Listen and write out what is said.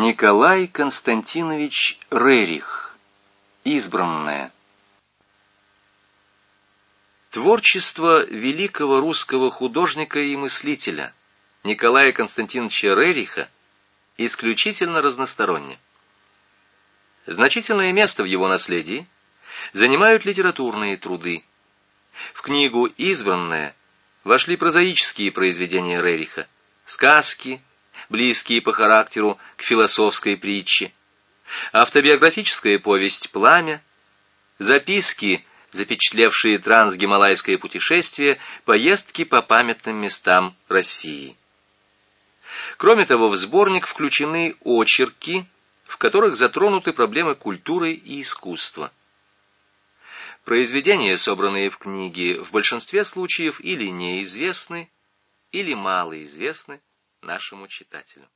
Николай Константинович Рерих. Избранное. Творчество великого русского художника и мыслителя Николая Константиновича Рериха исключительно разносторонне. Значительное место в его наследии занимают литературные труды. В книгу «Избранное» вошли прозаические произведения Рериха, сказки, близкие по характеру к философской притче, автобиографическая повесть «Пламя», записки, запечатлевшие трансгималайское путешествие, поездки по памятным местам России. Кроме того, в сборник включены очерки, в которых затронуты проблемы культуры и искусства. Произведения, собранные в книге, в большинстве случаев или неизвестны, или малоизвестны, нашему читателю.